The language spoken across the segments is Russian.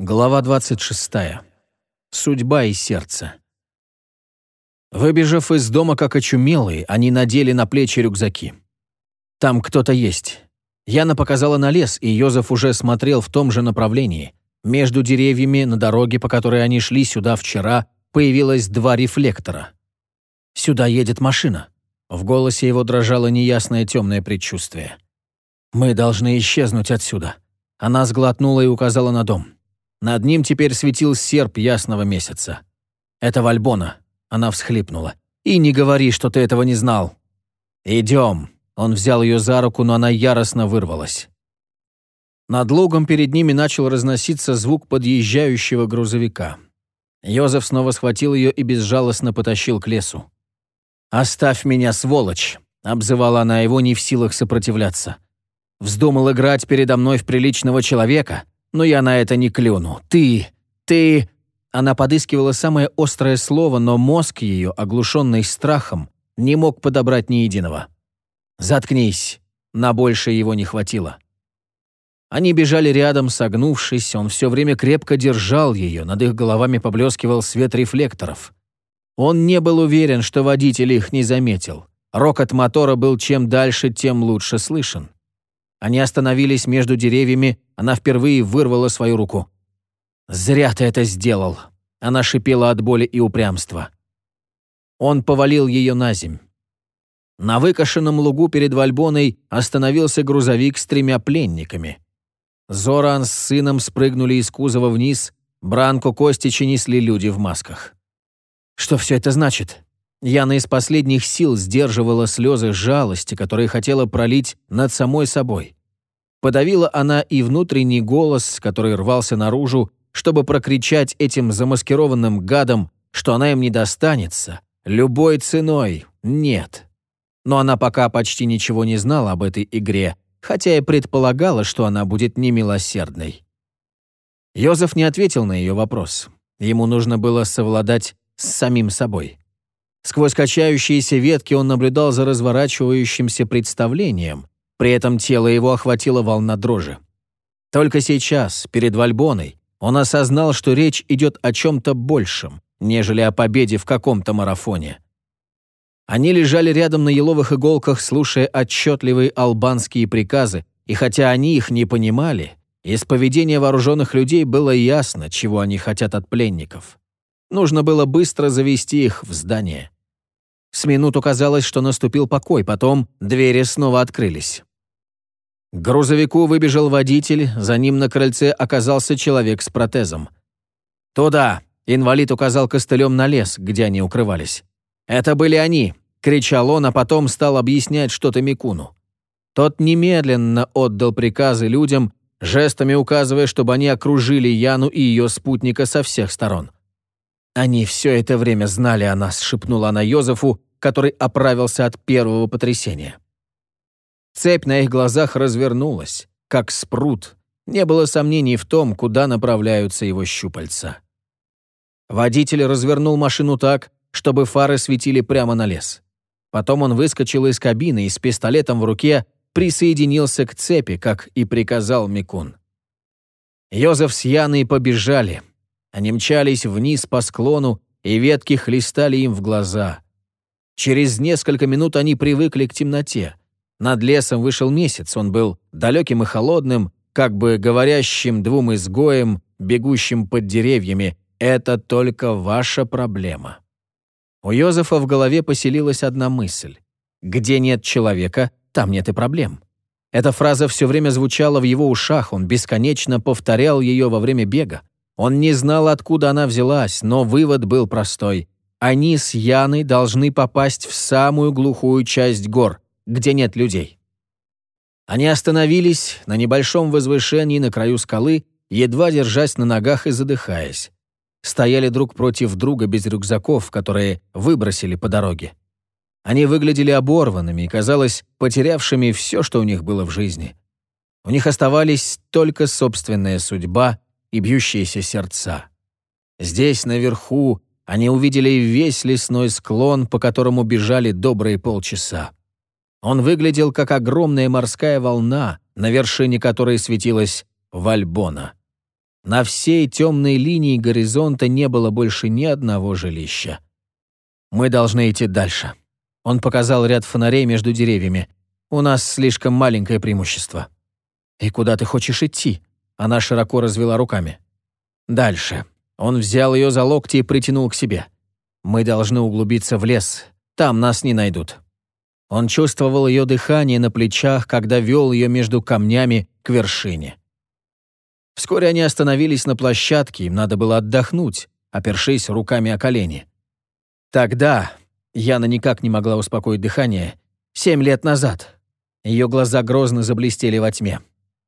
Глава 26. Судьба и сердце. Выбежав из дома как очумелые, они надели на плечи рюкзаки. Там кто-то есть. Яна показала на лес, и Йозеф уже смотрел в том же направлении. Между деревьями на дороге, по которой они шли сюда вчера, появилось два рефлектора. «Сюда едет машина». В голосе его дрожало неясное темное предчувствие. «Мы должны исчезнуть отсюда». Она сглотнула и указала на дом. Над ним теперь светил серп ясного месяца. «Это Вальбона», — она всхлипнула. «И не говори, что ты этого не знал». «Идем». Он взял ее за руку, но она яростно вырвалась. Над лугом перед ними начал разноситься звук подъезжающего грузовика. Йозеф снова схватил ее и безжалостно потащил к лесу. «Оставь меня, сволочь!» — обзывала она его, не в силах сопротивляться. «Вздумал играть передо мной в приличного человека? Но я на это не клюну. Ты, ты...» Она подыскивала самое острое слово, но мозг ее, оглушенный страхом, не мог подобрать ни единого. «Заткнись!» На большее его не хватило. Они бежали рядом, согнувшись, он все время крепко держал ее, над их головами поблескивал свет рефлекторов. Он не был уверен, что водитель их не заметил. Рокот мотора был чем дальше, тем лучше слышен. Они остановились между деревьями, она впервые вырвала свою руку. «Зря ты это сделал!» Она шипела от боли и упрямства. Он повалил ее на земь. На выкошенном лугу перед Вальбоной остановился грузовик с тремя пленниками. Зоран с сыном спрыгнули из кузова вниз, Бранко Костичи несли люди в масках. Что все это значит? Яна из последних сил сдерживала слезы жалости, которые хотела пролить над самой собой. Подавила она и внутренний голос, который рвался наружу, чтобы прокричать этим замаскированным гадам, что она им не достанется. Любой ценой нет. Но она пока почти ничего не знала об этой игре, хотя и предполагала, что она будет немилосердной. Йозеф не ответил на ее вопрос. Ему нужно было совладать с самим собой. Сквозь качающиеся ветки он наблюдал за разворачивающимся представлением. При этом тело его охватила волна дрожи. Только сейчас, перед Вальбоной, он осознал, что речь идет о чем-то большем, нежели о победе в каком-то марафоне. Они лежали рядом на еловых иголках, слушая отчетливые албанские приказы, и хотя они их не понимали, из поведения вооруженных людей было ясно, чего они хотят от пленников. Нужно было быстро завести их в здание. С минуту казалось, что наступил покой, потом двери снова открылись. К грузовику выбежал водитель, за ним на крыльце оказался человек с протезом. «Туда!» — инвалид указал костылем на лес, где они укрывались. «Это были они!» — кричал он, а потом стал объяснять что-то Микуну. Тот немедленно отдал приказы людям, жестами указывая, чтобы они окружили Яну и ее спутника со всех сторон. «Они все это время знали о нас», — шепнула она Йозефу, который оправился от первого потрясения. Цепь на их глазах развернулась, как спрут. Не было сомнений в том, куда направляются его щупальца. Водитель развернул машину так, чтобы фары светили прямо на лес. Потом он выскочил из кабины и с пистолетом в руке присоединился к цепи, как и приказал Микун. Йозеф с Яной побежали. Они мчались вниз по склону, и ветки хлестали им в глаза. Через несколько минут они привыкли к темноте. Над лесом вышел месяц, он был далеким и холодным, как бы говорящим двум изгоям, бегущим под деревьями, «Это только ваша проблема». У Йозефа в голове поселилась одна мысль. «Где нет человека, там нет и проблем». Эта фраза все время звучала в его ушах, он бесконечно повторял ее во время бега. Он не знал, откуда она взялась, но вывод был простой. Они с Яной должны попасть в самую глухую часть гор, где нет людей. Они остановились на небольшом возвышении на краю скалы, едва держась на ногах и задыхаясь. Стояли друг против друга без рюкзаков, которые выбросили по дороге. Они выглядели оборванными и, казалось, потерявшими все, что у них было в жизни. У них оставались только собственная судьба и бьющиеся сердца. Здесь, наверху, они увидели весь лесной склон, по которому бежали добрые полчаса. Он выглядел как огромная морская волна, на вершине которой светилась Вальбона. На всей темной линии горизонта не было больше ни одного жилища. «Мы должны идти дальше». Он показал ряд фонарей между деревьями. «У нас слишком маленькое преимущество». «И куда ты хочешь идти?» Она широко развела руками. «Дальше». Он взял ее за локти и притянул к себе. «Мы должны углубиться в лес. Там нас не найдут». Он чувствовал ее дыхание на плечах, когда вел ее между камнями к вершине. Вскоре они остановились на площадке, им надо было отдохнуть, опершись руками о колени. Тогда Яна никак не могла успокоить дыхание. Семь лет назад. Ее глаза грозно заблестели во тьме.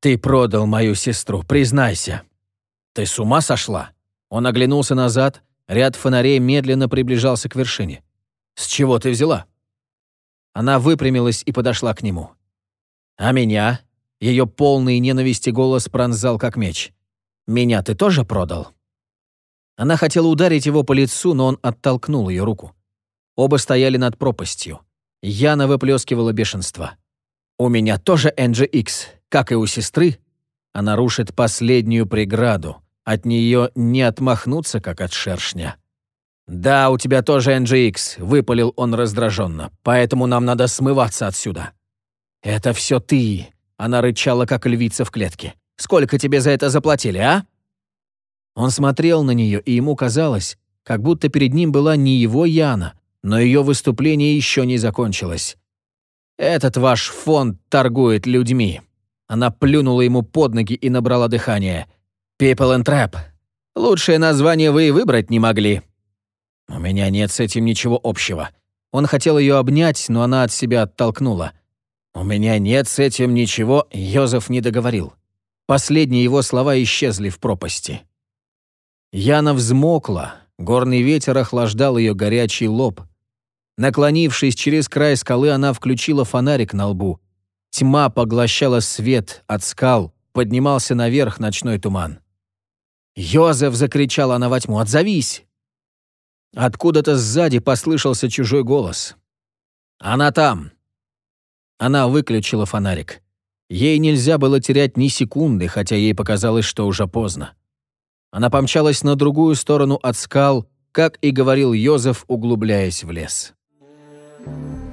«Ты продал мою сестру, признайся». «Ты с ума сошла?» Он оглянулся назад, ряд фонарей медленно приближался к вершине. «С чего ты взяла?» Она выпрямилась и подошла к нему. «А меня?» Ее полный ненависти голос пронзал как меч. «Меня ты тоже продал?» Она хотела ударить его по лицу, но он оттолкнул ее руку. Оба стояли над пропастью. Яна выплескивала бешенство. «У меня тоже NGX, как и у сестры. Она рушит последнюю преграду. От нее не отмахнуться, как от шершня». «Да, у тебя тоже NGX», — выпалил он раздраженно. «Поэтому нам надо смываться отсюда». «Это все ты», она рычала, как львица в клетке. «Сколько тебе за это заплатили, а?» Он смотрел на нее, и ему казалось, как будто перед ним была не его Яна, но ее выступление еще не закончилось. «Этот ваш фонд торгует людьми». Она плюнула ему под ноги и набрала дыхание. «People and Trap. Лучшее название вы и выбрать не могли». «У меня нет с этим ничего общего». Он хотел ее обнять, но она от себя оттолкнула. «У меня нет с этим ничего», — Йозеф не договорил. Последние его слова исчезли в пропасти. Яна взмокла, горный ветер охлаждал ее горячий лоб. Наклонившись через край скалы, она включила фонарик на лбу. Тьма поглощала свет от скал, поднимался наверх ночной туман. «Йозеф!» — закричала она во тьму. «Отзовись!» Откуда-то сзади послышался чужой голос. «Она там! Она выключила фонарик. Ей нельзя было терять ни секунды, хотя ей показалось, что уже поздно. Она помчалась на другую сторону от скал, как и говорил Йозеф, углубляясь в лес. Thank you.